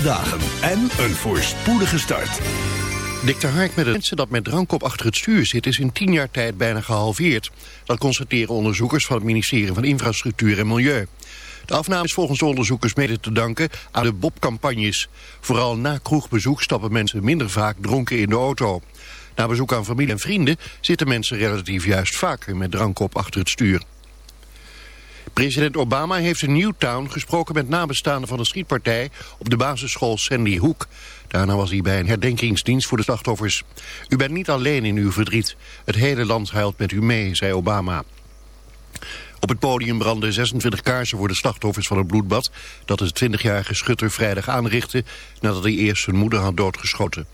dagen en een voorspoedige start. Dick Hark met het mensen dat met drank achter het stuur zit... is in tien jaar tijd bijna gehalveerd. Dat constateren onderzoekers van het ministerie van Infrastructuur en Milieu. De afname is volgens de onderzoekers mede te danken aan de Bob-campagnes. Vooral na kroegbezoek stappen mensen minder vaak dronken in de auto. Na bezoek aan familie en vrienden zitten mensen relatief juist vaker met drank op achter het stuur. President Obama heeft in Newtown gesproken met nabestaanden van de schietpartij op de basisschool Sandy Hook. Daarna was hij bij een herdenkingsdienst voor de slachtoffers. U bent niet alleen in uw verdriet. Het hele land huilt met u mee, zei Obama. Op het podium brandden 26 kaarsen voor de slachtoffers van het bloedbad... dat de 20-jarige schutter vrijdag aanrichtte... nadat hij eerst zijn moeder had doodgeschoten.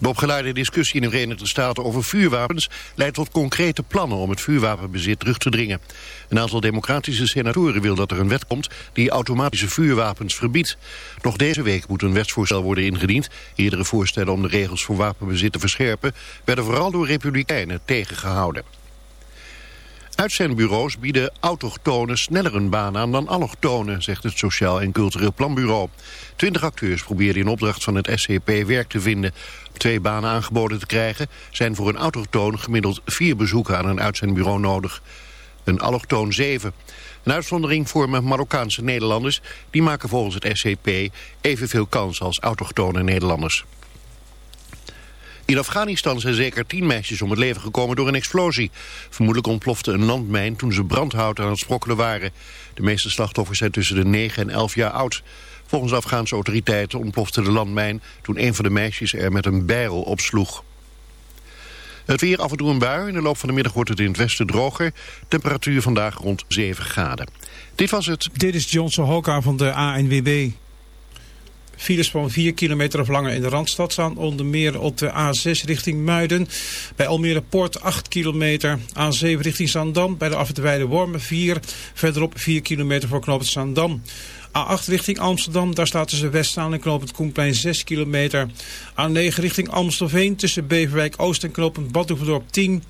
De opgeleide discussie in de Verenigde Staten over vuurwapens leidt tot concrete plannen om het vuurwapenbezit terug te dringen. Een aantal democratische senatoren wil dat er een wet komt die automatische vuurwapens verbiedt. Nog deze week moet een wetsvoorstel worden ingediend. Eerdere voorstellen om de regels voor wapenbezit te verscherpen werden vooral door republikeinen tegengehouden. Uitzendbureaus bieden autochtonen sneller een baan aan dan allochtonen, zegt het Sociaal en Cultureel Planbureau. Twintig acteurs probeerden in opdracht van het SCP werk te vinden. Om twee banen aangeboden te krijgen zijn voor een autochtoon gemiddeld vier bezoeken aan een uitzendbureau nodig. Een allochtoon zeven. Een uitzondering vormen Marokkaanse Nederlanders. Die maken volgens het SCP evenveel kans als autochtone Nederlanders. In Afghanistan zijn zeker tien meisjes om het leven gekomen door een explosie. Vermoedelijk ontplofte een landmijn toen ze brandhout aan het sprokkelen waren. De meeste slachtoffers zijn tussen de 9 en 11 jaar oud. Volgens Afghaanse autoriteiten ontplofte de landmijn toen een van de meisjes er met een bijl opsloeg. Het weer af en toe een bui. In de loop van de middag wordt het in het westen droger. Temperatuur vandaag rond 7 graden. Dit was het. Dit is Johnson Hoka van de ANWB. Files van 4 kilometer of langer in de Randstad staan. Onder meer op de A6 richting Muiden. Bij Almere Poort 8 kilometer. A7 richting Zandam. Bij de Afwitweide Wormen 4. Verderop 4 kilometer voor knooppunt Zandam. A8 richting Amsterdam, daar staat tussen Westzaan en knooppunt Koenplein 6 kilometer. A9 richting Amstelveen tussen Beverwijk Oost en knooppunt Badhoevedorp 10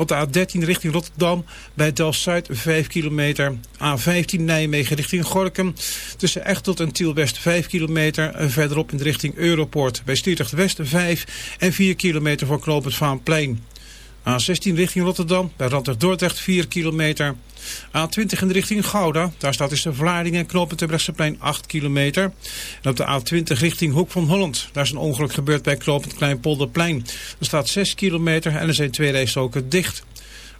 op de A13 richting Rotterdam bij Delft-Zuid 5 kilometer. A15 Nijmegen richting Gorkum. Tussen Echtelt en Tielwest 5 kilometer. En verderop in de richting Europoort bij Stietrecht West 5 en 4 kilometer voor knooppunt Vaanplein. A16 richting Rotterdam, bij Randweg Dordrecht 4 kilometer. A20 in de richting Gouda, daar staat tussen Vlaardingen en Terbrechtseplein 8 kilometer. En op de A20 richting Hoek van Holland, daar is een ongeluk gebeurd bij knooppunt Kleinpolderplein. Er staat 6 kilometer en er zijn twee rijstroken dicht.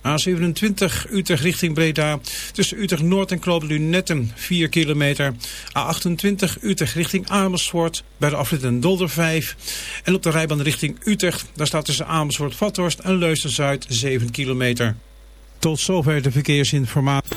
A27 Utrecht richting Breda. Tussen Utrecht Noord en Knoop Lunetten 4 kilometer. A28 Utrecht richting Amersfoort. Bij de afrit Dolder 5. En op de rijbaan richting Utrecht. Daar staat tussen Amersfoort Vathorst en Leusden Zuid 7 kilometer. Tot zover de verkeersinformatie.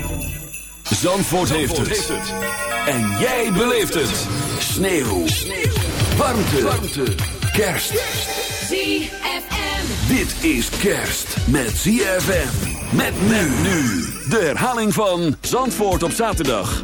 Zandvoort, heeft, het. En jij beleeft het. Sneeuw. Warmte. Warmte. Kerst. ZFM. Dit is kerst met ZFM. Met men nu. De herhaling van Zandvoort op zaterdag.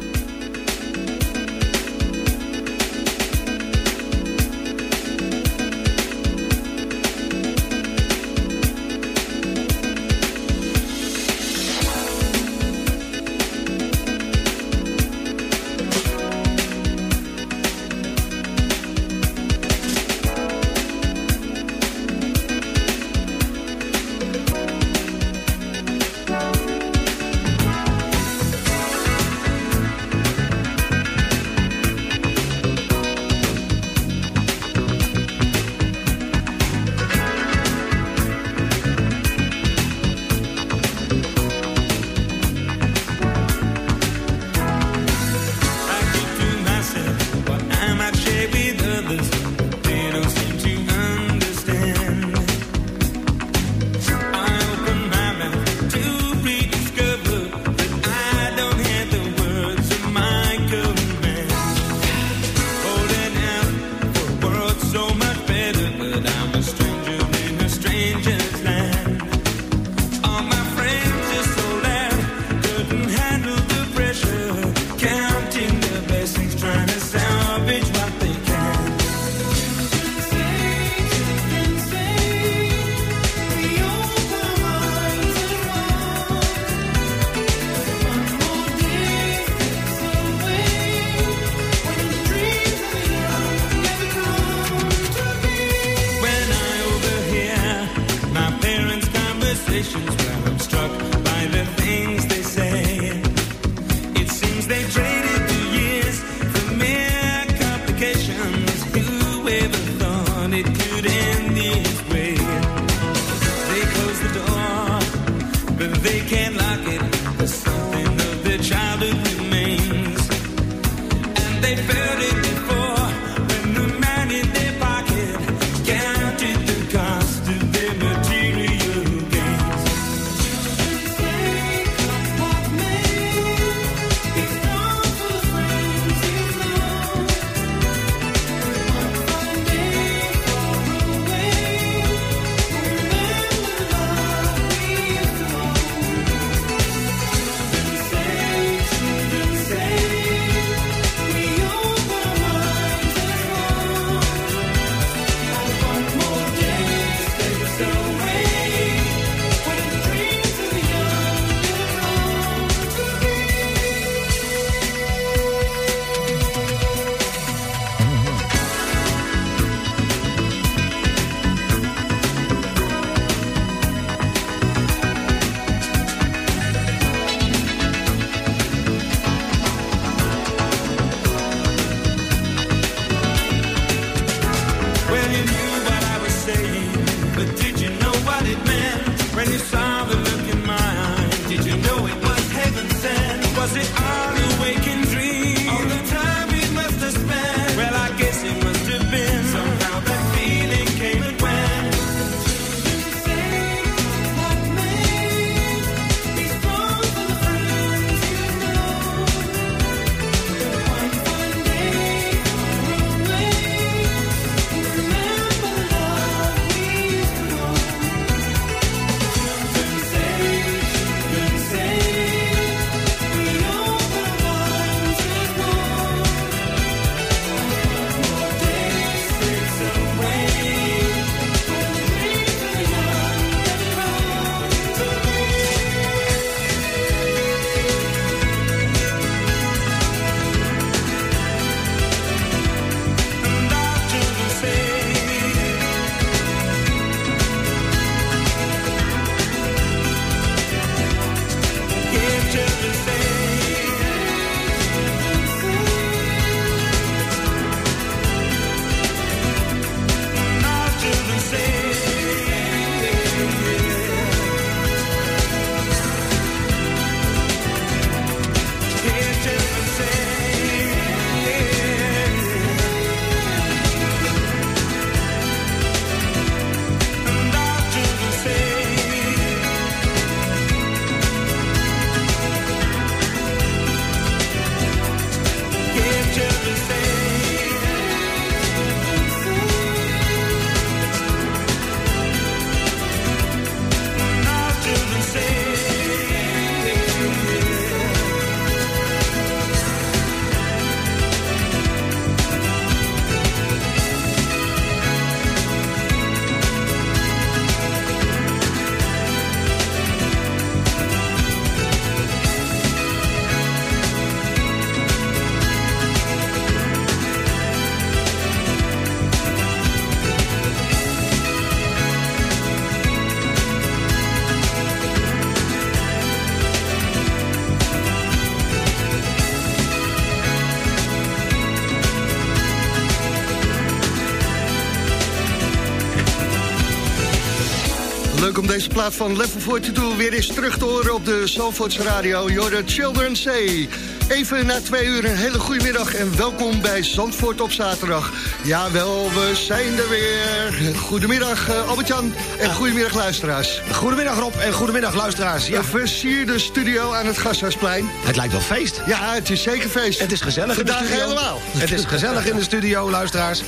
Deze plaat van Level 42 weer eens terug te horen op de Zalvoorts Radio. You're the Children Say. Even na twee uur een hele goede middag en welkom bij Zandvoort op zaterdag. Jawel, we zijn er weer. Goedemiddag uh, Albert-Jan en goedemiddag luisteraars. Goedemiddag Rob en goedemiddag luisteraars. Ja. Een versierde studio aan het Gasthuisplein. Het lijkt wel feest. Ja, het is zeker feest. Het is gezellig Vandaag in de studio. helemaal. Het is gezellig in de studio, luisteraars.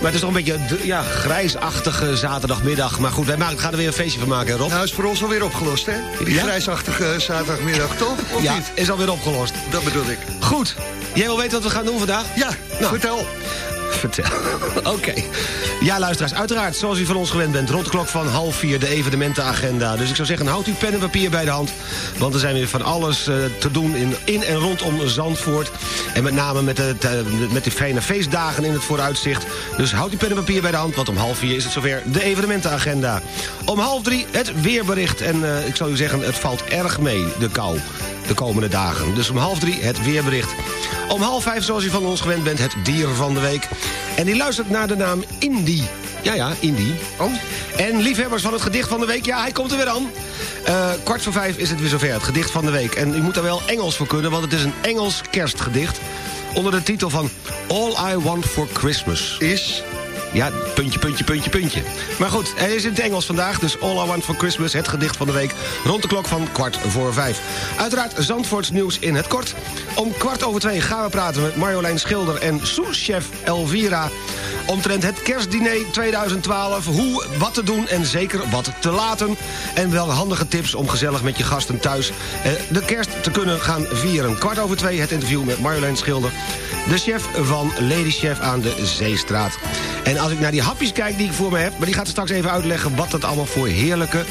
Maar het is toch een beetje ja, grijsachtige zaterdagmiddag. Maar goed, wij maken, gaan er weer een feestje van maken, Rob. Nou, is voor ons alweer opgelost, hè? Die Ja? grijsachtige zaterdagmiddag, toch? Of ja, niet? is alweer opgelost. Dat bedoel ik. Goed. Jij wil weten wat we gaan doen vandaag? Ja, Nou. vertel. Vertel. Oké. Ja, luisteraars, uiteraard, zoals u van ons gewend bent... rond de klok van half vier de evenementenagenda. Dus ik zou zeggen, houd uw pen en papier bij de hand... want er zijn weer van alles eh, te doen in, in en rondom Zandvoort. En met name met de, met de fijne feestdagen in het vooruitzicht. Dus houd uw pen en papier bij de hand... want om half vier is het zover de evenementenagenda. Om half drie het weerbericht. En eh, ik zal u zeggen, het valt erg mee, de kou de komende dagen. Dus om half drie het weerbericht. Om half vijf, zoals u van ons gewend bent, het dier van de week. En die luistert naar de naam Indy. Ja, ja, Indy. Oh. En liefhebbers van het gedicht van de week, ja, hij komt er weer aan. Eh, kwart voor vijf is het weer zover, het gedicht van de week. En u moet er wel Engels voor kunnen, want het is een Engels kerstgedicht. Onder de titel van All I Want For Christmas. Is... Ja, puntje, puntje, puntje, puntje. Maar goed, hij is in het Engels vandaag, dus All I Want For Christmas, het gedicht van de week, rond de klok van kwart voor vijf. Uiteraard Zandvoorts nieuws in het kort. Om kwart over twee gaan we praten met Marjolein Schilder en souschef Elvira... omtrent het kerstdiner 2012, hoe, wat te doen en zeker wat te laten... en wel handige tips om gezellig met je gasten thuis eh, de kerst te kunnen gaan vieren. Kwart over twee het interview met Marjolein Schilder... de chef van Lady Chef aan de Zeestraat. En als ik naar die hapjes kijk die ik voor me heb... maar die gaat straks even uitleggen wat dat allemaal voor heerlijke...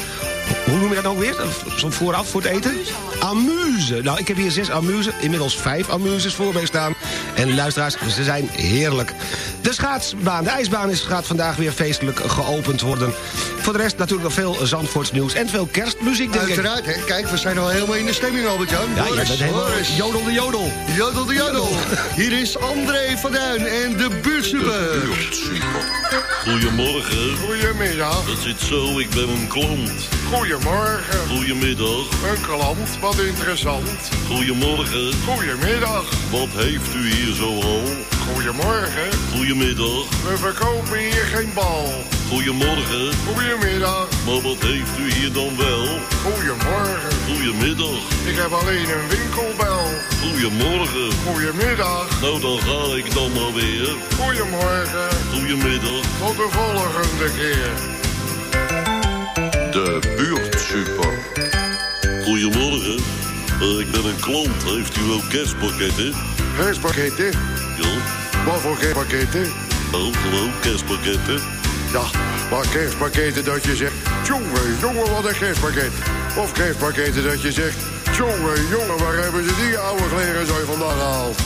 Hoe noem je dat ook weer? Zo vooraf voor het eten? Amuse. Nou, ik heb hier zes amuse, inmiddels vijf amuses voor mij staan. En luisteraars, ze zijn heerlijk. De schaatsbaan, de ijsbaan is, gaat vandaag weer feestelijk geopend worden. Voor de rest natuurlijk nog veel Zandvoorts nieuws en veel kerstmuziek, denk ik. Uiteraard, hè. Kijk, we zijn al helemaal in de stemming, Albert-Jan. Ja, je helemaal jodel de jodel. Jodel de jodel. Hier is André van Duin en de buurtsuper. Goedemorgen. Goedemiddag. Dat zit zo, ik ben een klant. Goedemorgen. Goedemiddag. Een klant, wat interessant. Goedemorgen. Goedemiddag. Wat heeft u hier zo al? Goedemorgen. Goedemiddag. We verkopen hier geen bal. Goedemorgen. Goedemiddag. Maar wat heeft u hier dan wel? Goedemorgen. Goedemiddag. Ik heb alleen een winkelbel. Goedemorgen. Goedemiddag. Nou, dan ga ik dan maar weer. Goedemorgen. Goedemiddag. Tot de volgende keer. De buurtsuper. Goedemorgen. Eh, ik ben een klant. Heeft u ook kerstpakketten? Kerstpakketten? Ja. Wat voor kerstpakketten? Oh, gewoon kerstpakketten. Ja, maar kerstpakketten dat je zegt... Jongen, jongen, wat een kerstpakket. Of kerstpakketten dat je zegt... Jongen, jongen, waar hebben ze die oude kleren zo vandaan gehaald?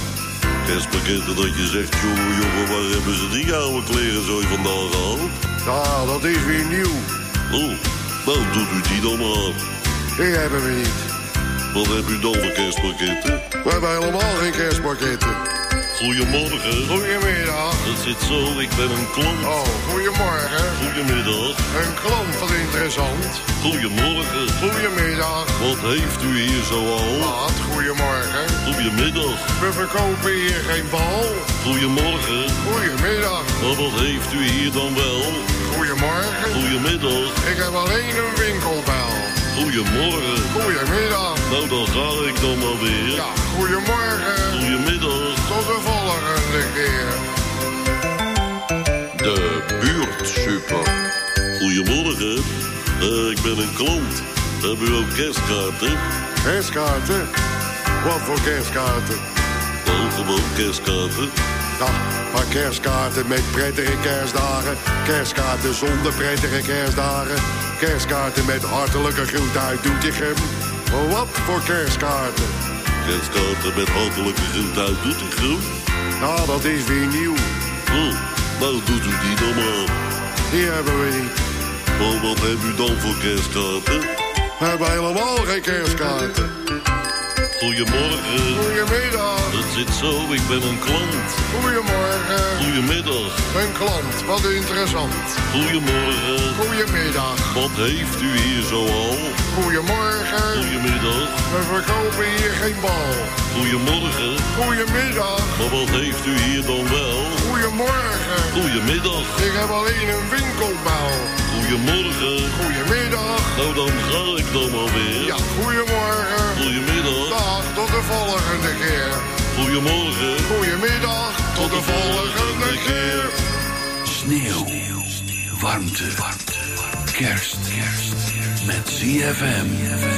Kerstpakketten dat je zegt, jongen, jongen, waar hebben ze die oude kleren zo vandaan gehaald? Ja, dat is weer nieuw. Oh, nou doet u die dan maar. Die hebben we niet. Wat heb u dan voor kerstpakketten? We hebben helemaal geen kerstpakketten. Goedemorgen. Goedemiddag. Dat zit zo, ik ben een klant. Oh, goedemorgen. Goedemiddag. Een klant, wat interessant. Goedemorgen. Goedemiddag. Wat heeft u hier zo al? Wat, goedemorgen. Goedemiddag. We verkopen hier geen bal. Goedemorgen. Goedemiddag. Maar wat heeft u hier dan wel? Goedemorgen. Goedemiddag. Ik heb alleen een winkelbel. Goedemorgen. Goedemiddag. Nou, dan ga ik dan maar weer. Ja, goedemorgen. Goedemiddag. Tot de volgende keer. De buurtsuper. Goedemorgen. Eh, ik ben een klant. Heb u ook kerstkaarten? Kerstkaarten? Wat voor kerstkaarten? Nou, gewoon kerstkaarten. Ja, maar kerstkaarten met prettige kerstdagen. Kerstkaarten zonder prettige kerstdagen. Kerstkaarten met hartelijke groet uit Doetinchem. Maar wat voor kerstkaarten? Kerstkaarten met hartelijke groet uit Doetinchem. Nou, dat is weer nieuw. Oh, nou doet u die dan maar. Die hebben we niet. Maar wat heb u dan voor kerstkaarten? We hebben helemaal geen kerstkaarten. Goedemorgen. Goedemiddag. Het zit zo, ik ben een klant. Goedemorgen. Goedemiddag. Een klant, wat interessant. Goedemorgen. Goedemiddag. Wat heeft u hier zoal? Goedemorgen. Goedemiddag. We verkopen hier geen bal. Goedemorgen. Goedemiddag. Maar wat heeft u hier dan wel? Goedemorgen. Goedemiddag. Ik heb alleen een winkelbouw. Goedemorgen. Goedemiddag. Nou, dan ga ik dan alweer. Ja, goedemorgen. Goedemiddag. Dag, tot de volgende keer. Goedemorgen. Goedemiddag, tot de volgende keer. Sneeuw. Warmte. Kerst. Met ZFM.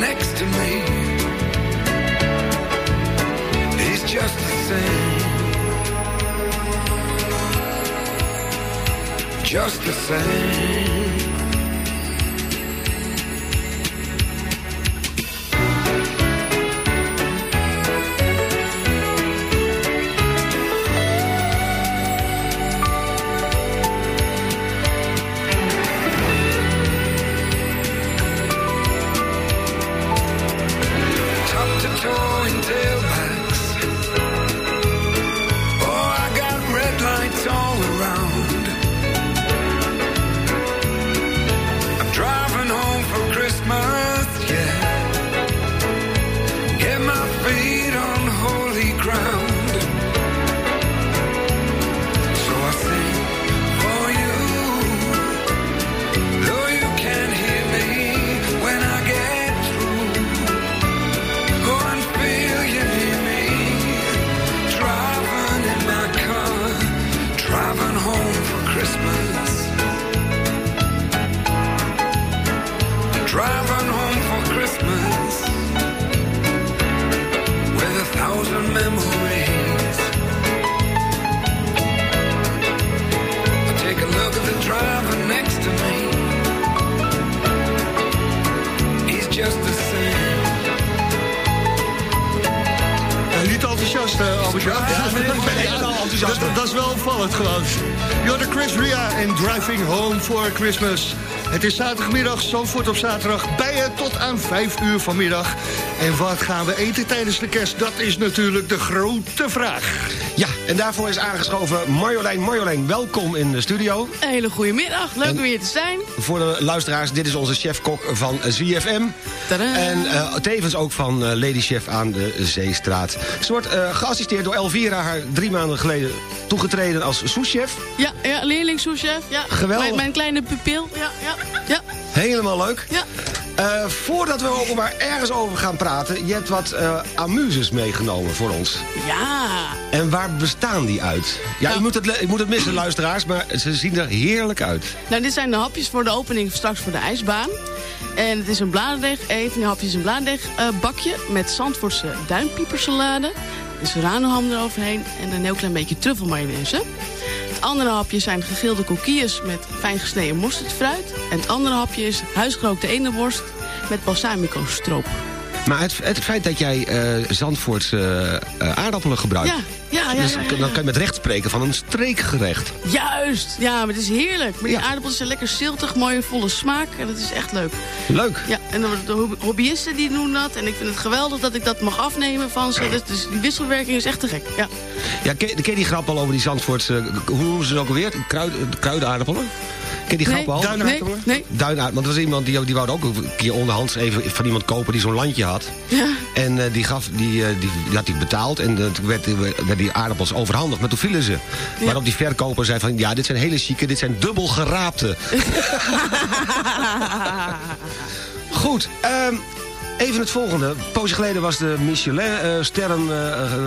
Next to me. He's just the same. Just the same. Enthousiast, uh, Albert Jan. ik ben helemaal enthousiast. Dat, dat is wel opvallend gewoon. You're the Chris Ria en Driving Home for Christmas. Het is zaterdagmiddag, Zandvoort op zaterdag, bij je tot aan 5 uur vanmiddag. En wat gaan we eten tijdens de kerst? Dat is natuurlijk de grote vraag. Ja, en daarvoor is aangeschoven Marjolein. Marjolein, welkom in de studio. Een hele goede middag, leuk om hier te zijn. Voor de luisteraars, dit is onze chef-kok van ZFM. Tadaa. En eh, tevens ook van eh, Lady Chef aan de Zeestraat. Ze wordt eh, geassisteerd door Elvira, haar drie maanden geleden toegetreden als souschef. Ja, ja leerling souschef. Ja. Geweldig. Mijn, mijn kleine pupil. Ja, ja, ja. Helemaal leuk. Ja. Eh, voordat we ook maar ergens over gaan praten... je hebt wat eh, amuses meegenomen voor ons. Ja. En waar bestaan die uit? Ja, Nou. u, moet het, u moet het missen, luisteraars, maar ze zien er heerlijk uit. Nou, dit zijn de hapjes voor de opening straks voor de ijsbaan. En het is een bladerdeeg. Een van die hapjes een bladerdeeg eh, bakje met Zandvoortse duimpiepersalade. Dus ranenham eroverheen en een heel klein beetje truffelmayonaise. Het andere hapje zijn gegilde kokkies met fijn gesneden mosterdfruit. En het andere hapje is huisgerookte eendenworst met balsamico stroop. Maar het, het feit dat jij eh Zandvoortse eh, eh, aardappelen gebruikt... Ja, ja, ja, dus dan kan je met recht spreken van een streekgerecht. Juist! Ja, maar het is heerlijk. Maar die aardappels zijn lekker ziltig, mooi volle smaak. En het is echt leuk. Leuk. Ja, en dan de hobby- hobbyisten die doen dat. En ik vind het geweldig dat ik dat mag afnemen van ze. Dus, dus die wisselwerking is echt te gek. Ja. Ja, ken, ken je die grap al over die Zandvoortse... hoe noemen ze het ook alweer? Kruid, kruidenaardappelen? Ken die Nee, al? Nee, nee. Duinaard, want er was iemand die, die wou ook een keer onderhands even van iemand kopen die zo'n landje had. Ja. En eh, die, gaf, die, eh, die, die had hij betaald en eh, toen werd, werd die aardappels overhandigd. Maar toen vielen ze. Waarop die verkoper zei van... ja, dit zijn hele chique, dit zijn dubbel geraapte. Goed, ehm, even het volgende. Een poosje geleden was de Michelin-sterren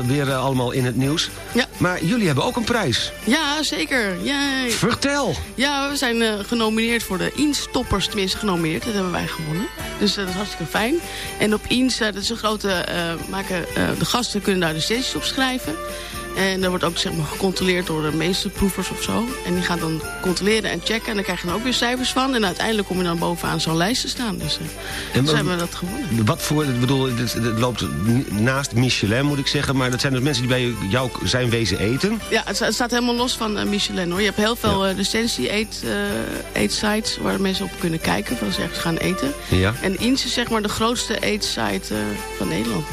weer eh, allemaal in het nieuws. Ja. Maar jullie hebben ook een prijs. Ja, zeker. Yay. Vertel. Ja, we zijn eh, genomineerd voor de Eens-toppers. Tenminste, genomineerd. Dat hebben wij gewonnen. Dus eh, dat is hartstikke fijn. En op eh, dat is een grote... eh, maken, eh, de gasten kunnen daar recensies op schrijven. En dat wordt ook zeg maar, gecontroleerd door de meesterproevers of zo. En die gaan dan controleren en checken. En dan krijg je dan ook weer cijfers van. En uiteindelijk kom je dan bovenaan zo'n lijst te staan. Dus, eh, dus wat- hebben we dat gewonnen. Wat voor, ik bedoel, het, loopt naast Michelin moet ik zeggen... maar dat zijn dus mensen die bij jou zijn wezen eten. Ja, het, het staat helemaal los van eh, Michelin hoor. Je hebt heel veel eh recensie-eet eh, eetsites waar mensen op kunnen kijken. Als ze ergens gaan eten. Ja. En Eens is zeg maar de grootste eetsite eh, van Nederland.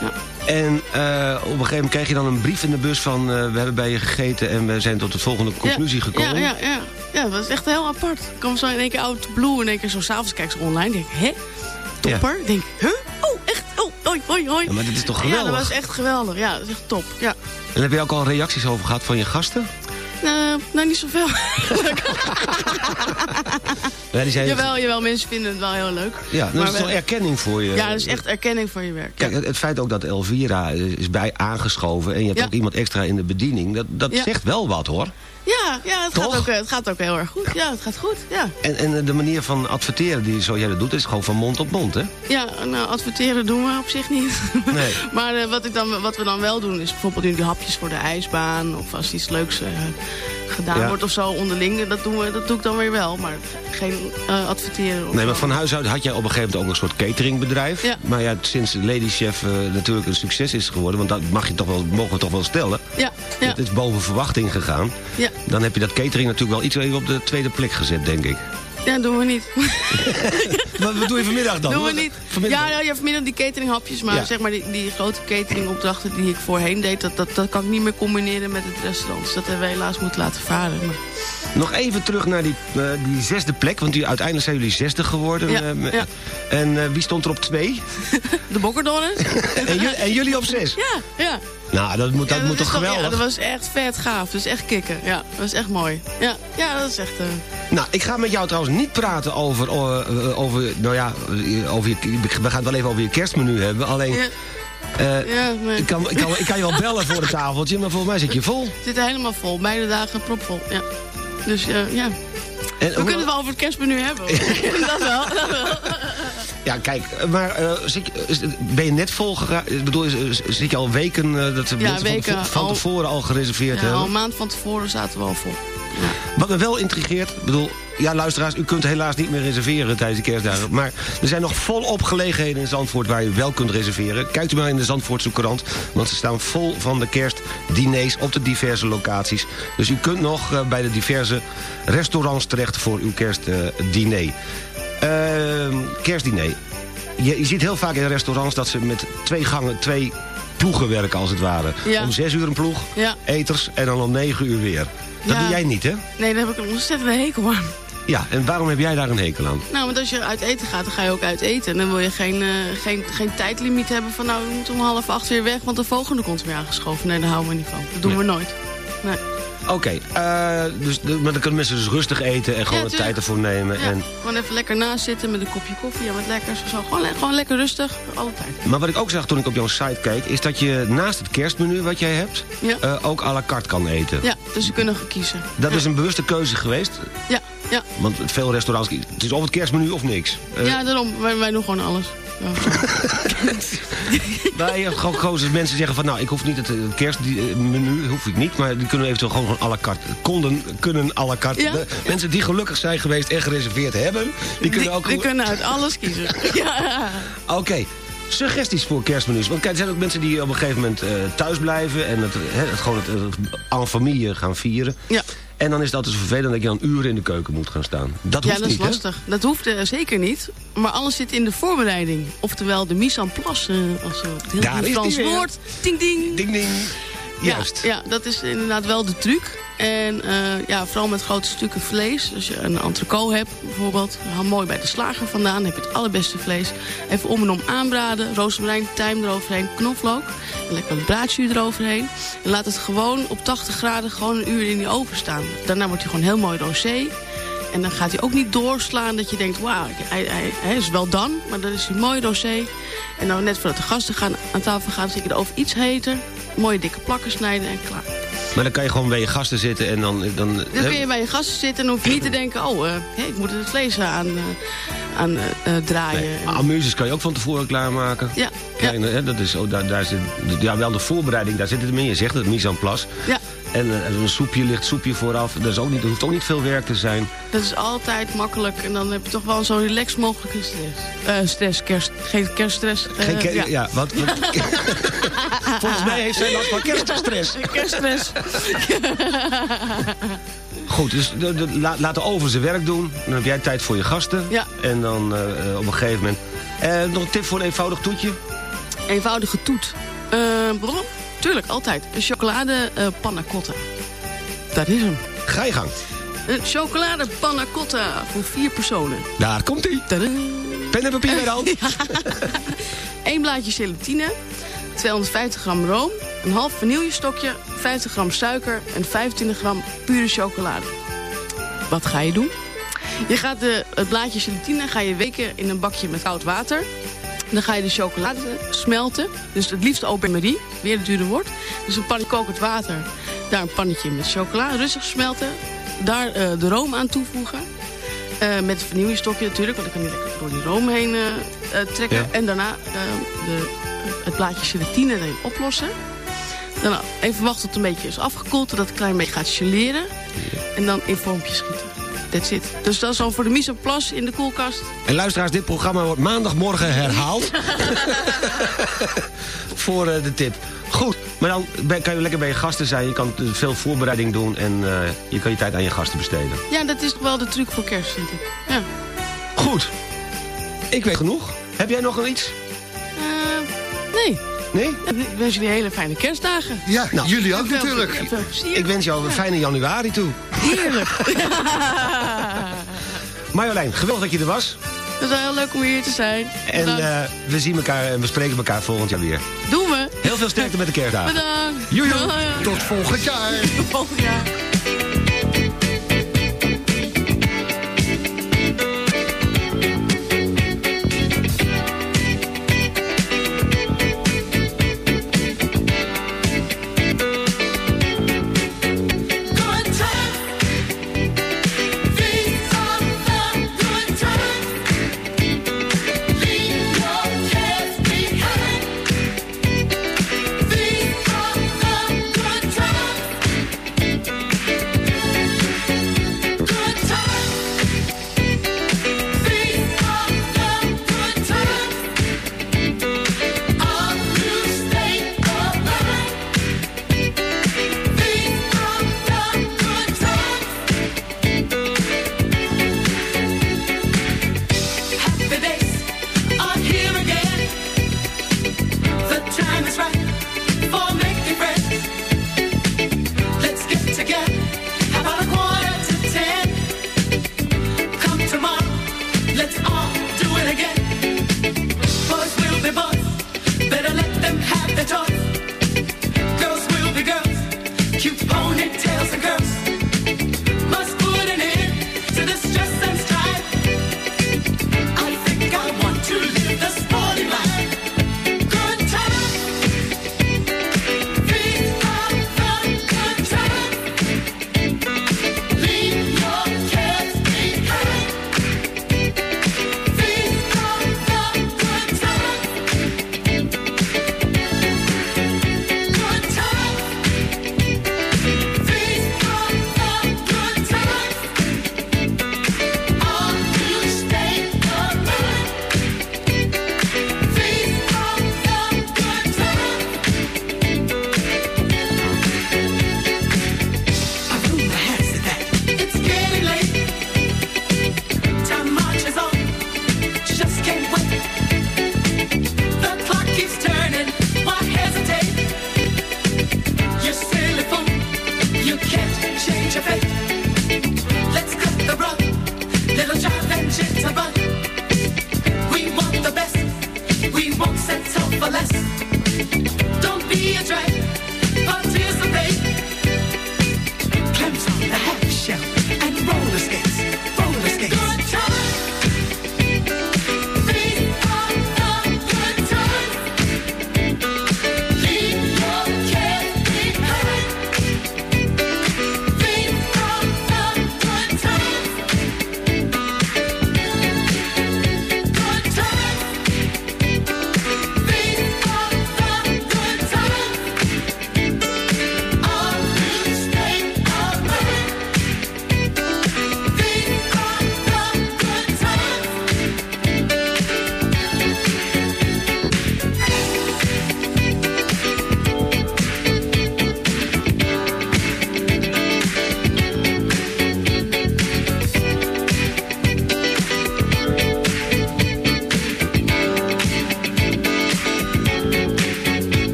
Ja. En eh, op een gegeven moment krijg je dan een brief in de bus van... eh, we hebben bij je gegeten en we zijn tot de volgende conclusie ja, gekomen. Ja, ja, ja. ja, dat is echt heel apart. Ik kwam zo in één keer out blue. In één keer zo s'avonds kijk zo online. denk ik, hè? Topper? Denk ik, huh? Oh, echt? Oh, hoi, hoi, hoi. Ja, maar dit is toch Ja, geweldig? dat was echt geweldig. Ja, dat is echt top. Ja. En heb je ook al reacties over gehad van je gasten? Eh, nou, niet zoveel. Ja, die zijn, jawel, jawel, mensen vinden het wel heel leuk. Ja, dat Maar is we- toch erkenning voor je. Ja, dat is echt erkenning voor je werk. Kijk, het, het feit ook dat Elvira is bij aangeschoven... en je hebt Ja. ook iemand extra in de bediening... dat, dat Ja. zegt wel wat, hoor. Ja, ja het, Toch? gaat ook, eh, het gaat ook heel erg goed. Ja, het gaat goed. Ja, En, en de manier van adverteren die zo jij dat doet... is gewoon van mond tot mond, hè? ja nou, adverteren doen we op zich niet. Nee. maar eh, wat, ik dan, wat we dan wel doen is bijvoorbeeld nu die hapjes voor de ijsbaan... of als iets leuks eh, gedaan Ja. wordt of zo onderling. Dat, doen we, dat doe ik dan weer wel, maar geen eh, adverteren. Of Nee, maar van huis uit had jij op een gegeven moment ook een soort cateringbedrijf. Ja. Maar ja, sinds Lady Chef natuurlijk een succes is geworden... want dat mag je toch wel, mogen we toch wel stellen... Ja, ja, Het is boven verwachting gegaan. ja. Dan heb je dat catering natuurlijk wel iets even op de tweede plek gezet, denk ik. ja, doen we niet. Wat, wat doe je vanmiddag dan? doen we niet. Vanmiddag? Ja, ja, ja, vanmiddag die cateringhapjes, maar Ja. zeg maar die, die grote cateringopdrachten die ik voorheen deed... Dat, dat, dat kan ik niet meer combineren met het restaurant. Dus dat hebben we helaas moeten laten varen. Maar... Nog even terug naar die, eh, die zesde plek. Want uiteindelijk zijn jullie zesde geworden. Ja, eh, ja. En eh, wie stond er op twee? De bokkerdonners? en, jullie, en jullie op zes? Ja, ja. Nou, dat moet, dat Ja, moet toch geweldig? Ja, dat was echt vet gaaf. Is echt kicken. Ja, dat was echt mooi. Ja, ja dat is echt... Nou, ik ga met jou trouwens niet praten over, over nou ja, over je, we gaan het wel even over je kerstmenu hebben. Alleen, ja, eh, ja, ik, kan, ik, kan, ik kan je wel bellen voor het tafeltje, maar volgens mij zit je vol. Het zit helemaal vol. Beide dagen propvol. Ja. Dus eh, ja. En, We kunnen het wel over het kerstmenu hebben. dat wel, dat wel. Ja, kijk, maar eh, zit, ben je net vol? Ik bedoel, zit je al weken dat Ja, van, weken van, van al. tevoren al gereserveerd Ja, al hebben? een maand van tevoren zaten we al vol. Wat me wel intrigeert, ik bedoel, ja luisteraars, u kunt helaas niet meer reserveren tijdens de kerstdagen. Maar er zijn nog volop gelegenheden in Zandvoort waar u wel kunt reserveren. Kijkt u maar in de Zandvoortse krant, want ze staan vol van de kerstdiners op de diverse locaties. Dus u kunt nog eh, bij de diverse restaurants terecht voor uw kerstdiner. Ehm kerstdiner. Je, je ziet heel vaak in restaurants dat ze met twee gangen, twee ploegen werken als het ware. Ja. Om zes uur een ploeg, Ja. eters en dan om negen uur weer. Dat Ja. doe jij niet, hè? Nee, daar heb ik een ontzettende hekel aan. Ja, en waarom heb jij daar een hekel aan? Nou, want als je uit eten gaat, dan ga je ook uit eten. En dan wil je geen, eh, geen, geen tijdlimiet hebben van... nou, we moeten om half acht weer weg... want de volgende komt weer aangeschoven. Nee, daar houden we niet van. Dat doen we nooit. Nee. Oké, eh, dus, maar dan kunnen mensen dus rustig eten en gewoon Ja, de tijd ervoor nemen. Ja, En, gewoon even lekker naast zitten met een kopje koffie en wat lekkers zo. Gewoon, le- gewoon lekker rustig, alle tijd. maar wat ik ook zag toen ik op jouw site keek... is dat je naast het kerstmenu wat jij hebt... Ja. eh, ook à la carte kan eten. Ja, dus ze kunnen kiezen. Dat is een bewuste keuze geweest. Ja, ja. Want veel restaurants... het is of het kerstmenu of niks. Ja, daarom. Wij, wij doen gewoon alles. Maar je hebt gewoon gekozen dat mensen zeggen van... nou, ik hoef niet het eh, kerstmenu, hoef ik niet... maar die kunnen eventueel gewoon à la carte... konden, kunnen à la carte... Ja. De mensen die gelukkig zijn geweest en gereserveerd hebben... die kunnen ook... Die kunnen uit alles kiezen. ja. Oké. Suggesties voor kerstmenu's. Want kijk, er zijn ook mensen die op een gegeven moment eh, thuis blijven... en het, het gewoon het, eh, en familie gaan vieren. Ja. En dan is het altijd zo vervelend dat je dan uren in de keuken moet gaan staan. Dat ja, hoeft dat is niet, hè? lastig. Dat hoeft eh, zeker niet. Maar alles zit in de voorbereiding. Oftewel de mise en place, eh, als eh, het heel Daar is die Frans woord. Ding, ding. Ding, ding. Ja, Juist. Ja, dat is inderdaad wel de truc. En eh, ja, vooral met grote stukken vlees. Als je een entrecote hebt bijvoorbeeld. Haal mooi bij de slager vandaan. Dan heb je het allerbeste vlees. Even om en om aanbraden. Rozemarijn, tijm eroverheen. Knoflook. En lekker wat braadzuur eroverheen. En laat het gewoon op 80 graden gewoon een uur in die oven staan. Daarna wordt hij gewoon heel mooi rosé. En dan gaat hij ook niet doorslaan dat je denkt... wauw, hij, hij, hij is wel dan, maar dan is hij mooi rosé. En dan net voordat de gasten gaan, aan tafel gaan... zet je de oven iets heter. Mooie dikke plakken snijden en klaar. Maar dan kan je gewoon bij je gasten zitten en dan... dan Dan kun je bij je gasten zitten en hoef je niet te denken... oh, hé, ik moet het vlees aan, eh, aan eh, eh, draaien. Nee, amuses kan je ook van tevoren klaarmaken. Ja, Kleine, hè, dat is, oh, daar, daar zit, ja, wel de voorbereiding, daar zit het in. Je zegt het, mise en place. Ja. En eh, een soepje ligt soepje vooraf. Dat, is ook niet, dat hoeft ook niet veel werk te zijn. Dat is altijd makkelijk. En dan heb je toch wel zo relaxed mogelijke stress. Eh, stress, kerst, geen kerststress. eh, Geen ke- ja. ja. wat, wat- Volgens mij heeft zij last van kerststress. Kerststress. Goed, dus de, de- la- laat de oven zijn werk doen. Dan heb jij tijd voor je gasten. Ja. En dan eh, eh, op een gegeven moment... Eh, nog een tip voor een eenvoudig toetje? Eenvoudige toet. Bron? Tuurlijk, altijd. Een chocolade panna cotta. Dat is hem. Ga je gang. Een chocolade panna cotta voor vier personen. Daar komt ie. Pen en papier bij de hand. Eén blaadje gelatine, 250 gram room, een half vanillestokje, 50 gram suiker en 25 gram pure chocolade. Wat ga je doen? Je gaat de, het blaadje gelatine ga je weken in een bakje met koud water. Dan ga je de chocolade smelten. Dus het liefst au bain-marie, weer het dure woord. Dus een pannetje kokend water. Daar een pannetje met chocola, rustig smelten. Daar eh, de room aan toevoegen. Eh, met het vanillestokje natuurlijk, want dan kan hij lekker door die room heen eh, trekken. Ja. En daarna de, het blaadje gelatine erin oplossen. Daarna even wachten tot het een beetje is afgekoeld, totdat het een klein beetje gaat geleren. En dan in vormpjes schieten. That's it. Dus dat is al voor de mise en place in de koelkast. En luisteraars, dit programma wordt maandagmorgen herhaald. Voor eh, de tip. Goed, maar dan kan je lekker bij je gasten zijn. Je kan veel voorbereiding doen en eh, je kan je tijd aan je gasten besteden. Ja, dat is wel de truc voor kerst, vind ik. Ja. Goed. Ik weet genoeg. Heb jij nog iets? Eh, nee. Nee? Ik wens jullie hele fijne kerstdagen. Ja, Nou, jullie ook veel- natuurlijk. veel. Ik wens jou een fijne januari toe. Heerlijk. Marjolein, geweldig dat je er was. Het wel heel leuk om hier te zijn. En eh, we zien elkaar en we spreken elkaar volgend jaar weer. Doen we. Heel veel sterkte met de kerstdagen. Bedankt. Joejoe. Tot volgend jaar. Tot volgend jaar.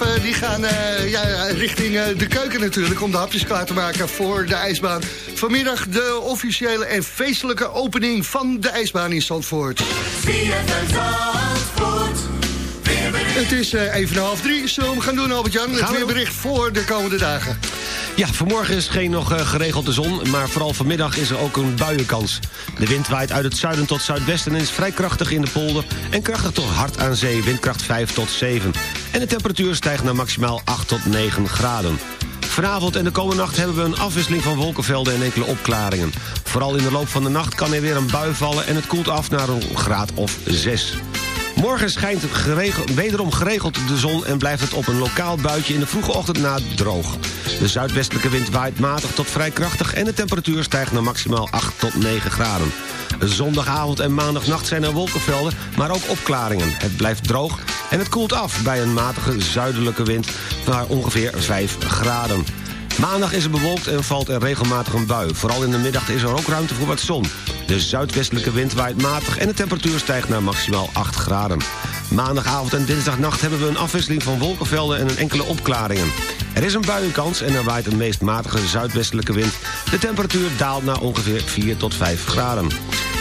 Eh, die gaan eh, ja, richting eh, de keuken natuurlijk... om de hapjes klaar te maken voor de ijsbaan. Vanmiddag de officiële en feestelijke opening van de ijsbaan in Zandvoort. Het is even een half drie. Zullen we hem gaan doen, Albert-Jan? Het weerbericht voor de komende dagen. Ja, vanmorgen is geen nog eh, geregeld de zon, maar vooral vanmiddag is er ook een buienkans. De wind waait uit het zuiden tot zuidwesten en is vrij krachtig in de polder... en krachtig tot hard aan zee, windkracht 5 tot 7. En de temperatuur stijgt naar maximaal 8 tot 9 graden. Vanavond en de komende nacht hebben we een afwisseling van wolkenvelden en enkele opklaringen. Vooral in de loop van de nacht kan er weer een bui vallen en het koelt af naar een graad of 6. Morgen schijnt wederom geregeld de zon en blijft het op een lokaal buitje in de vroege ochtend na droog. De zuidwestelijke wind waait matig tot vrij krachtig en de temperatuur stijgt naar maximaal 8 tot 9 graden. Zondagavond en maandagnacht zijn er wolkenvelden, maar ook opklaringen. Het blijft droog en het koelt af bij een matige zuidelijke wind naar ongeveer 5 graden. Maandag is het bewolkt en valt er regelmatig een bui. Vooral in de middag is er ook ruimte voor wat zon. De zuidwestelijke wind waait matig en de temperatuur stijgt naar maximaal 8 graden. Maandagavond en dinsdagnacht hebben we een afwisseling van wolkenvelden en enkele opklaringen. Er is een buienkans en er waait een meest matige zuidwestelijke wind. De temperatuur daalt naar ongeveer 4 tot 5 graden.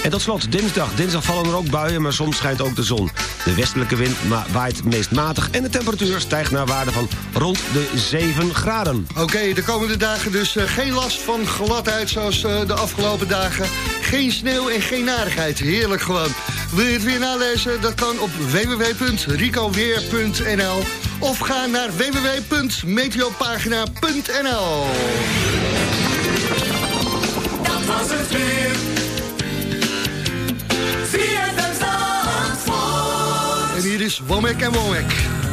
En tot slot dinsdag. Dinsdag vallen er ook buien, maar soms schijnt ook de zon. De westelijke wind waait meest matig en de temperatuur stijgt naar waarde van rond de 7 graden. Oké, de komende dagen dus eh, geen last van gladheid zoals eh, de afgelopen dagen. Geen sneeuw en geen narigheid. Heerlijk gewoon. Wil je het weer nalezen? Dat kan op www.ricoweer.nl of ga naar www.meteopagina.nl Dat was het weer. Is Womek en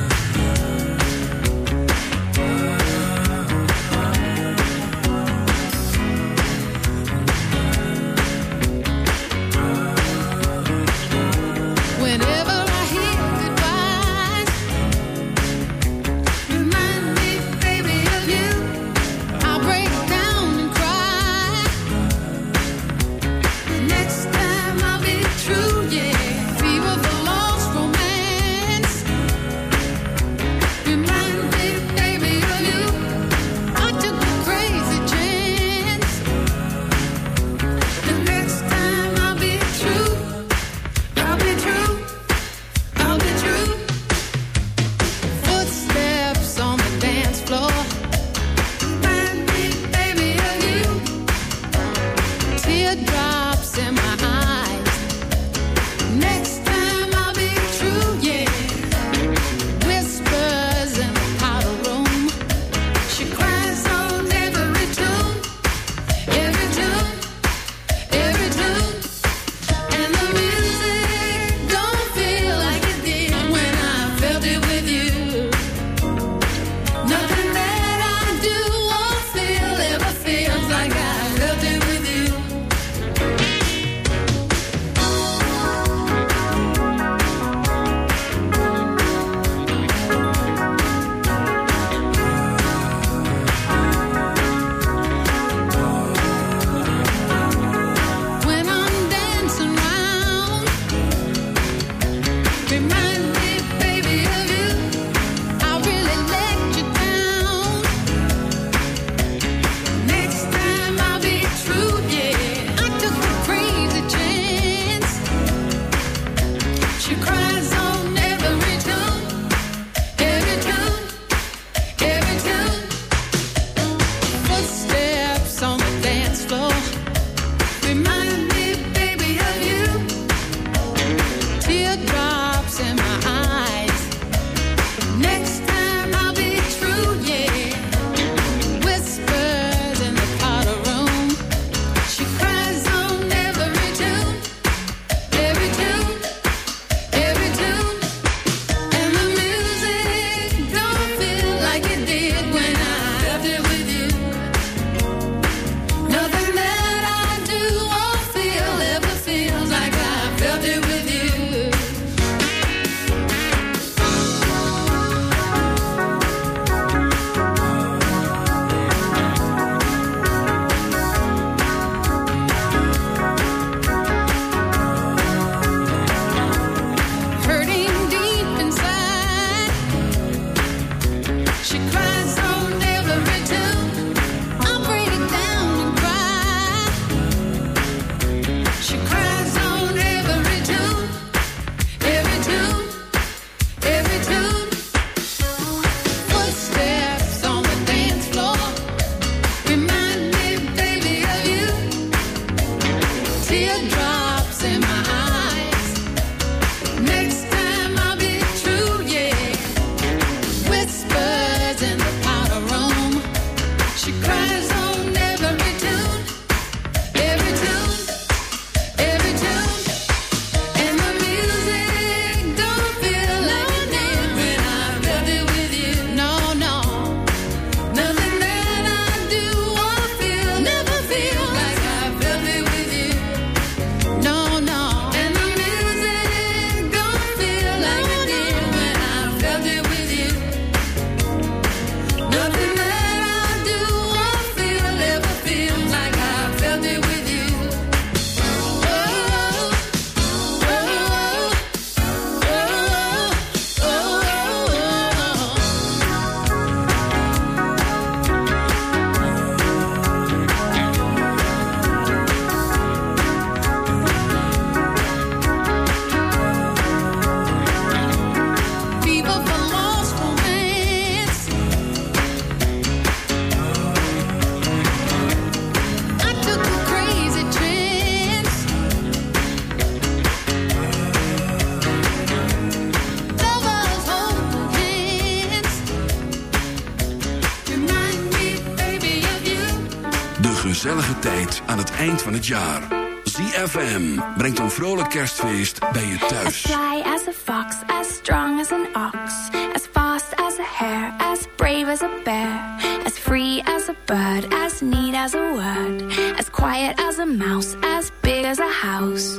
eind van het jaar. ZFM brengt een vrolijk kerstfeest bij je As thuis. sly as a fox, as strong as an ox, as fast as a hare, as brave as a bear, as free as a bird, as neat as a word, as quiet as a mouse, as big as a house.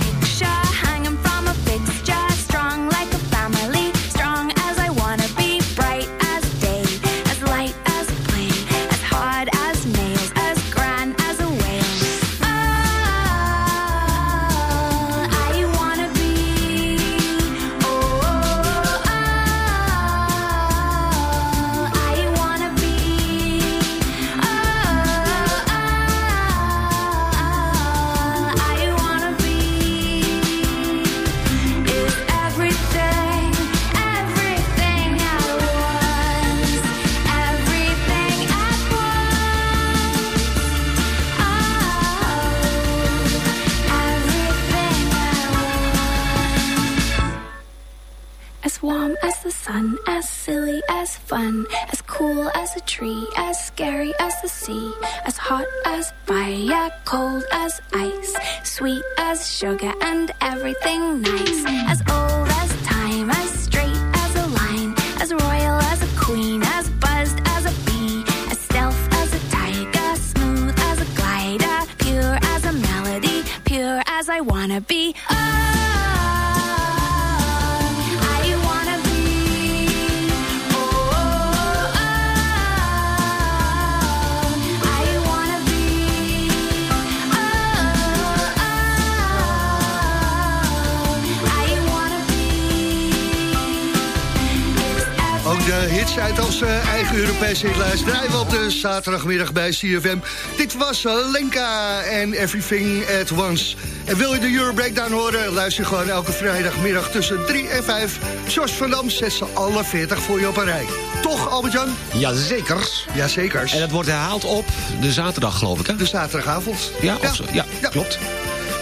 zaterdagmiddag bij CFM. Dit was Lenka en Everything at Once. En wil je de Euro Breakdown horen? Luister gewoon elke vrijdagmiddag tussen 3 en 5. Jos van Dam zet ze alle 40 voor je op een rij. Toch, Albert-Jan? Jazekers. Jazekers. En dat wordt herhaald op de zaterdag, geloof ik, hè? De zaterdagavond. Ja, zo? ja, klopt.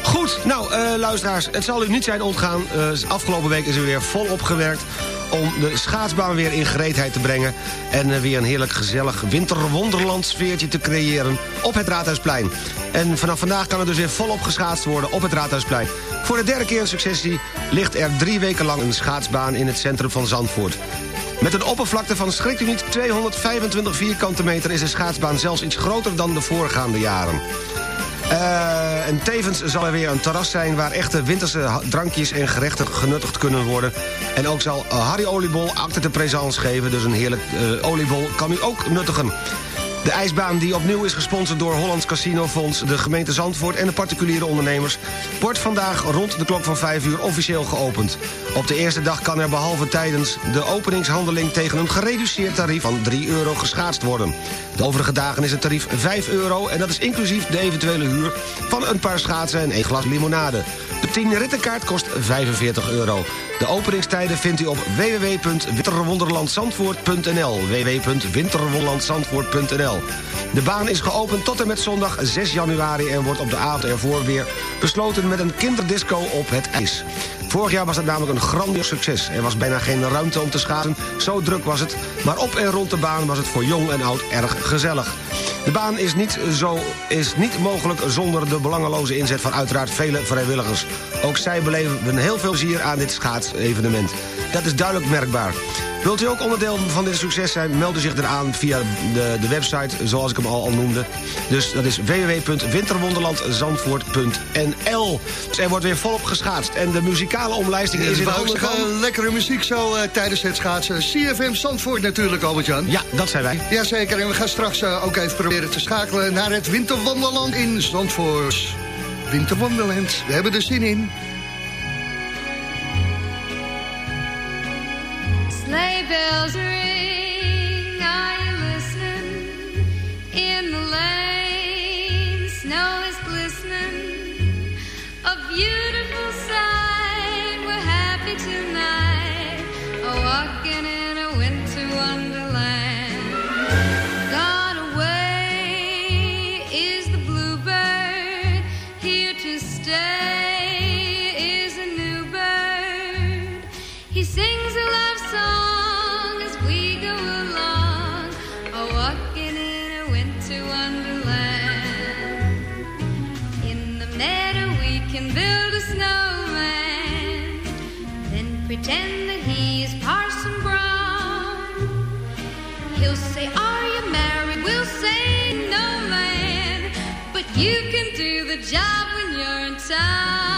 Goed, nou, eh, luisteraars, het zal u niet zijn ontgaan. Eh, afgelopen week is er weer volop gewerkt om de schaatsbaan weer in gereedheid te brengen... en eh, weer een heerlijk gezellig winterwonderland sfeertje te creëren op het Raadhuisplein. En vanaf vandaag kan er dus weer volop geschaatst worden op het Raadhuisplein. Voor de derde keer in successie ligt er drie weken lang een schaatsbaan in het centrum van Zandvoort. Met een oppervlakte van schrik niet 225 vierkante meter... is de schaatsbaan zelfs iets groter dan de voorgaande jaren. Eh, en tevens zal er weer een terras zijn... waar echte winterse drankjes en gerechten genuttigd kunnen worden. En ook zal eh, Harry Oliebol acte de présence geven... dus een heerlijk eh, oliebol kan u ook nuttigen. De ijsbaan die opnieuw is gesponsord door Hollands Casino Fonds... de gemeente Zandvoort en de particuliere ondernemers... wordt vandaag rond de klok van 5 uur officieel geopend. Op de eerste dag kan er behalve tijdens de openingshandeling... tegen een gereduceerd tarief van 3 euro geschaatst worden. De overige dagen is het tarief 5 euro... en dat is inclusief de eventuele huur van een paar schaatsen en één glas limonade. De 10 rittenkaart kost 45 euro. De openingstijden vindt u op www.winterwonderlandzandvoort.nl www.winterwonderlandzandvoort.nl De baan is geopend tot en met zondag 6 januari... en wordt op de avond ervoor weer besloten met een kinderdisco op het ijs. Vorig jaar was het namelijk een grandioos succes. Er was bijna geen ruimte om te schaatsen, zo druk was het. Maar op en rond de baan was het voor jong en oud erg gezellig. De baan is niet, zo, is niet mogelijk zonder de belangeloze inzet van uiteraard vele vrijwilligers. Ook zij beleven heel veel plezier aan dit schaatsevenement. Dat is duidelijk merkbaar. Wilt u ook onderdeel van dit succes zijn? Meld u zich eraan via de, de website, zoals ik hem al, al noemde. Dus dat is www.winterwonderlandzandvoort.nl Dus er wordt weer volop geschaatst. En de muzikale omlijsting is in zeggen, van... lekkere muziek zo eh, tijdens het schaatsen. CFM Zandvoort natuurlijk, Albert-Jan. Ja, dat zijn wij. Jazeker, en we gaan straks eh, ook even proberen te schakelen... naar het Winterwanderland in Zandvoort. Winterwanderland, we hebben er zin in. bells ring. You can do the job when you're in time.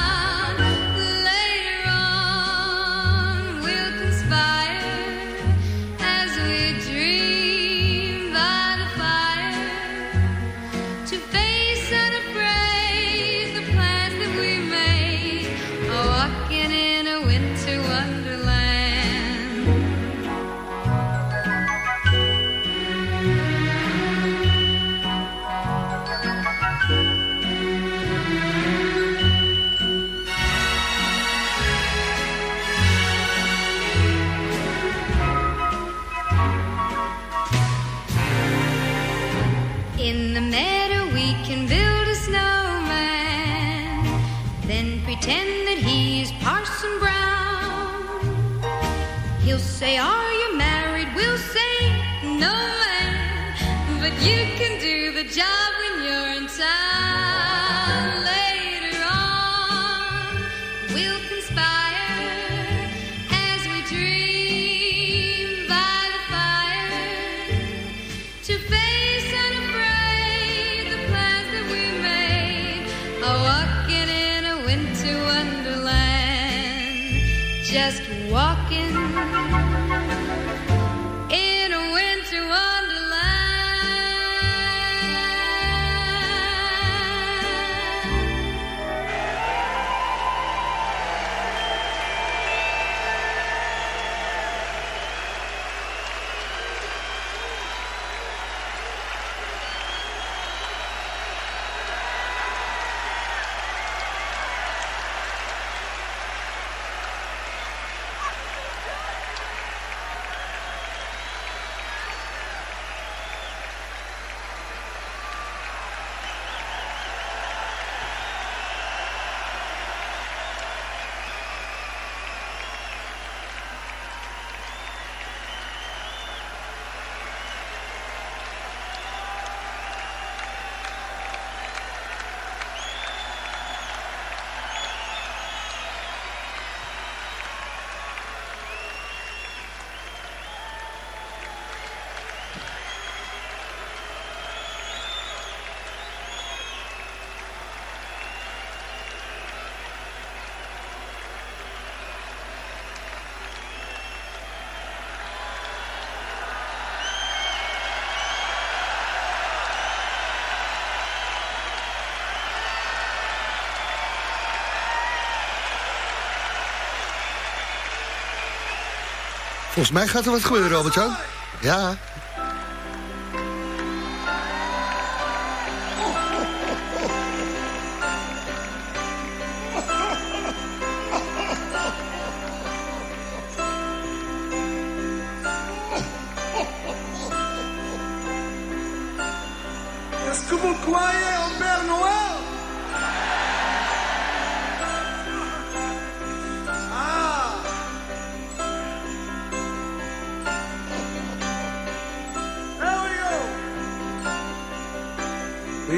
Volgens mij gaat er wat gebeuren, Robert-Jan. Ja. It's como choir.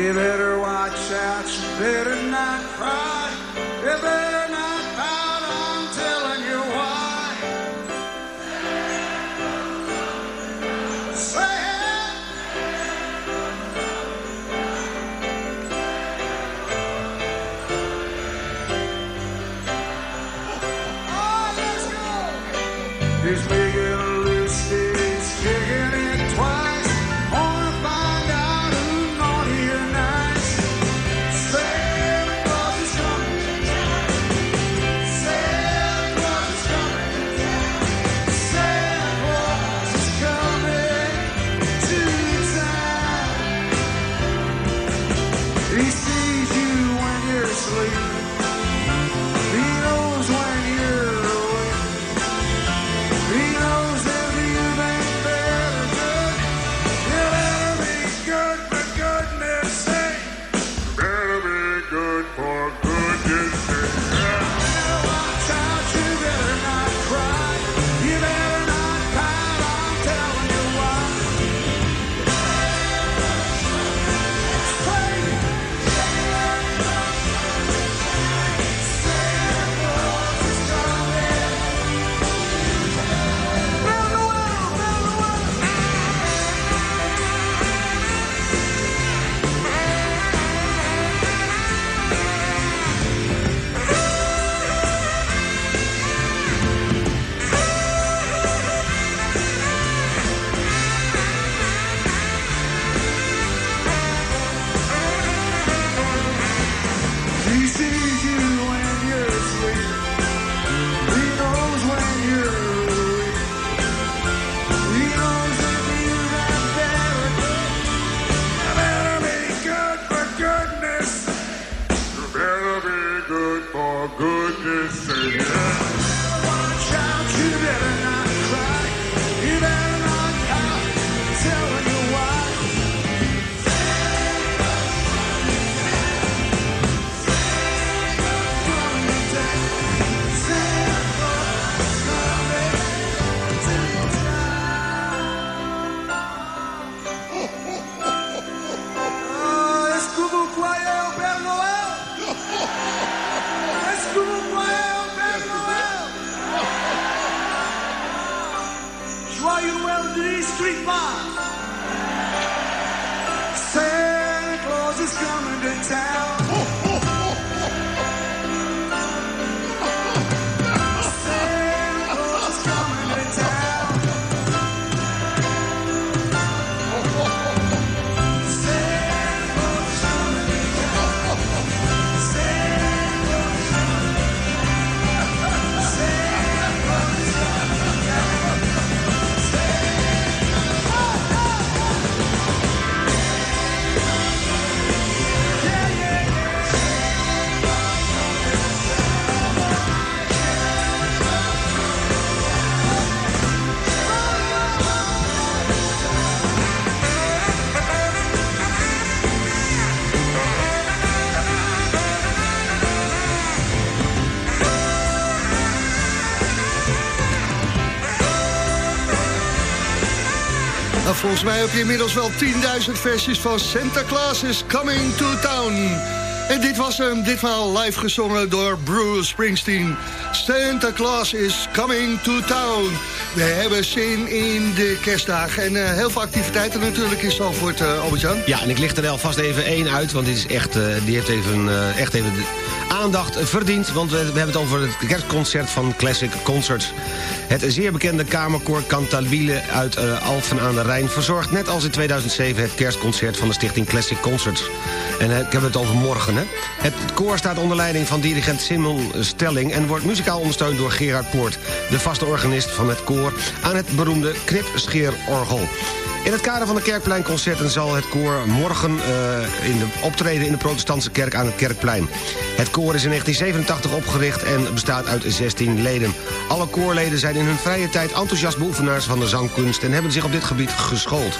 You better watch out, you better not cry. Volgens mij heb je inmiddels wel 10.000 versies van Santa Claus is Coming to Town. En dit was hem, ditmaal live gezongen door Bruce Springsteen. Santa Claus is Coming to Town. We hebben zin in de kerstdagen en eh, heel veel activiteiten natuurlijk in Zalvoort, uh, Albert-Jan. Ja, en ik licht er alvast even één uit, want dit is echt, eh, die heeft even, eh, echt even aandacht verdiend. Want we, we hebben het over het kerstconcert van Classic Concerts. Het zeer bekende kamerkoor Cantabile uit eh, Alphen aan de Rijn... verzorgt net als in 2007 het kerstconcert van de stichting Classic Concerts. En eh, ik heb het over morgen, hè. Het koor staat onder leiding van dirigent Simon Stelling... en wordt muzikaal ondersteund door Gerard Poort... de vaste organist van het koor aan het beroemde knipscheerorgel. In het kader van de Kerkpleinconcerten zal het koor morgen eh, in de optreden in de protestantse kerk aan het Kerkplein. Het koor is in 1987 opgericht en bestaat uit 16 leden. Alle koorleden zijn in hun vrije tijd enthousiast beoefenaars van de zangkunst en hebben zich op dit gebied geschoold.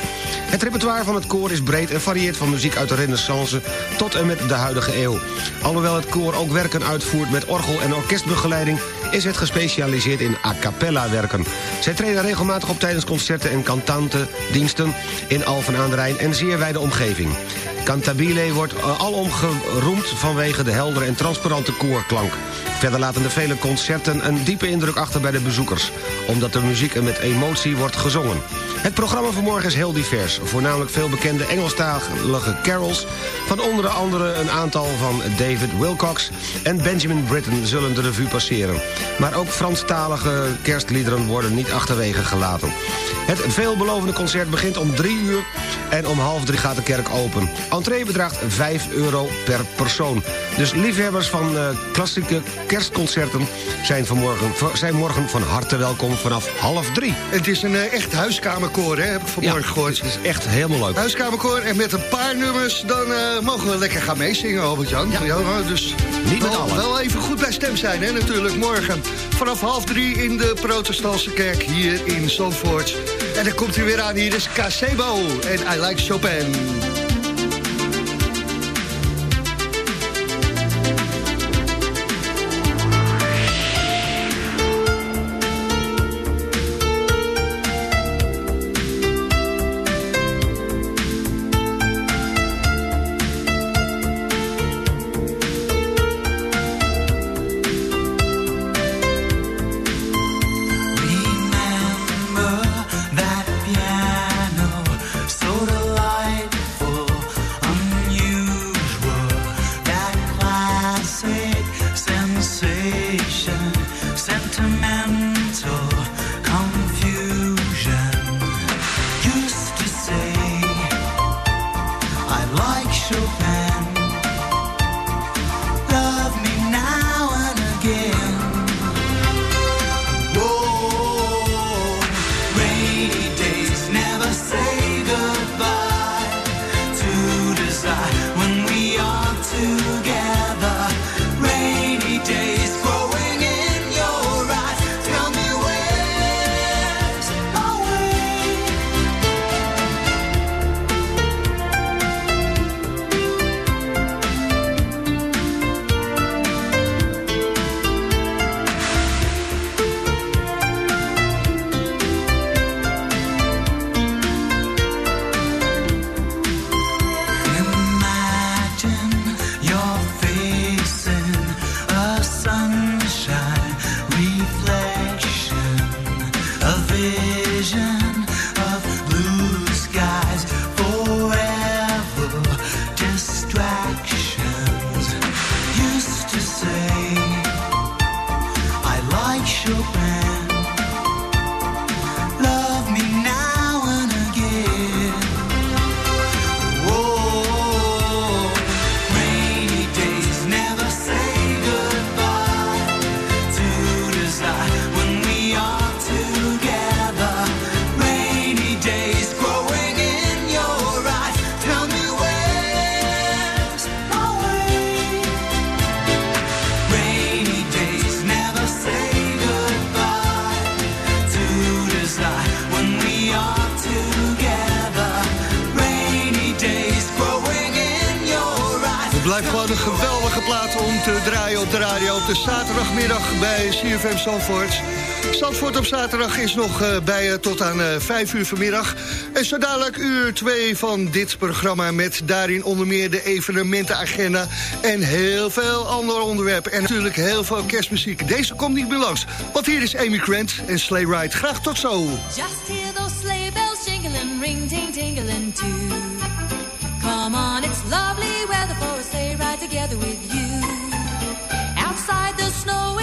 Het repertoire van het koor is breed en varieert van muziek uit de renaissance tot en met de huidige eeuw. Alhoewel het koor ook werken uitvoert met orgel- en orkestbegeleiding is het gespecialiseerd in a cappella werken. Zij treden regelmatig op tijdens concerten en cantantendiensten in Alphen aan de Rijn en zeer wijde omgeving. Cantabile wordt eh, alom geroemd vanwege de heldere en transparante koorklank. Verder laten de vele concerten een diepe indruk achter bij de bezoekers... omdat de muziek met emotie wordt gezongen. Het programma van morgen is heel divers. Voornamelijk veel bekende Engelstalige carols... van onder andere een aantal van David Wilcox en Benjamin Britten zullen de revue passeren. Maar ook Franstalige kerstliederen worden niet achterwege gelaten. Het veelbelovende concert begint om drie uur en om half drie gaat de kerk open. Entree bedraagt 5 euro per persoon. Dus liefhebbers van eh, klassieke kerstconcerten zijn, vanmorgen, zijn morgen van harte welkom vanaf half drie. Het is een eh, echt huiskamerkoor, hè, heb ik vanmorgen gehoord. Het is echt helemaal leuk. Huiskamerkoor en met een paar nummers, dan eh, mogen we lekker gaan meezingen, Albert-Jan. Ja. dus Niet met wel, wel even goed bij stem zijn, hè, natuurlijk, morgen. Vanaf half drie in de protestantse kerk hier in Zandvoort. En dan komt hij weer aan, hier is Casebo en I Like Chopin. CFM Zandvoort. Zandvoort op zaterdag is nog eh, bij je tot aan eh 5 uur vanmiddag. En zo dadelijk uur 2 van dit programma met daarin onder meer de evenementenagenda en heel veel andere onderwerpen. En natuurlijk heel veel kerstmuziek. Deze komt niet meer langs, want hier is Amy Grant en Sleigh Ride. Graag tot zo. Just hear those sleigh bells jingling, ring ting tingling too. Come on, it's lovely weather for a sleigh ride together with you. Outside the snow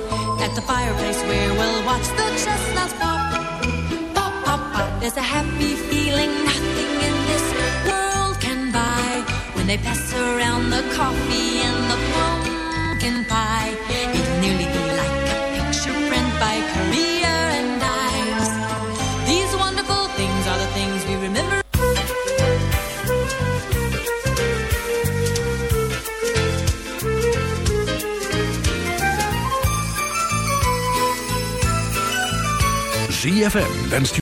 At the fireplace where we'll watch the chestnuts pop. Pop, pop, pop. There's a happy feeling nothing in this world can buy. When they pass around the coffee and the pumpkin pie. It'll nearly ZFM wenst